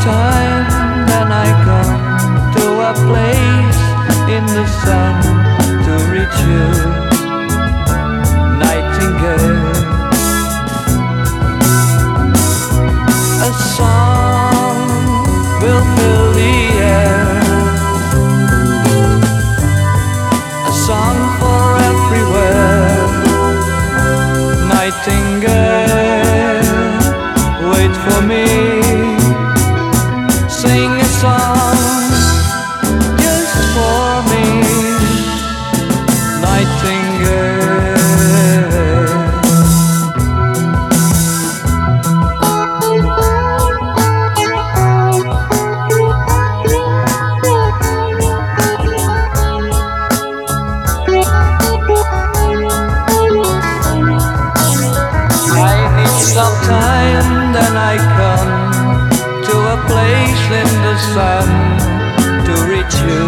time. Sun to reach you,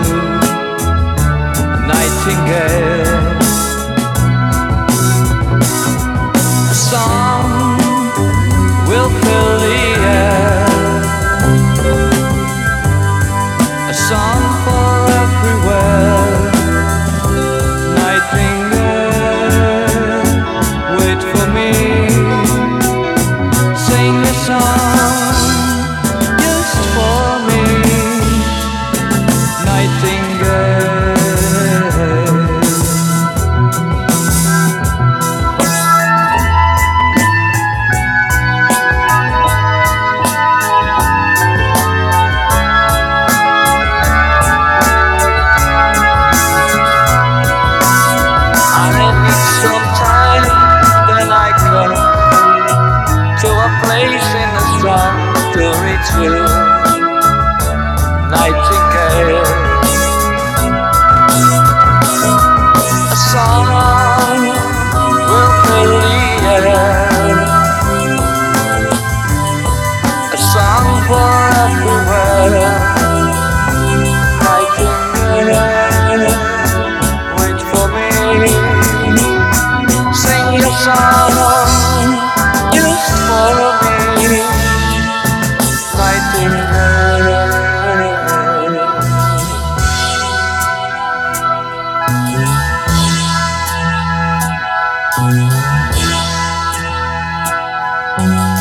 Bye.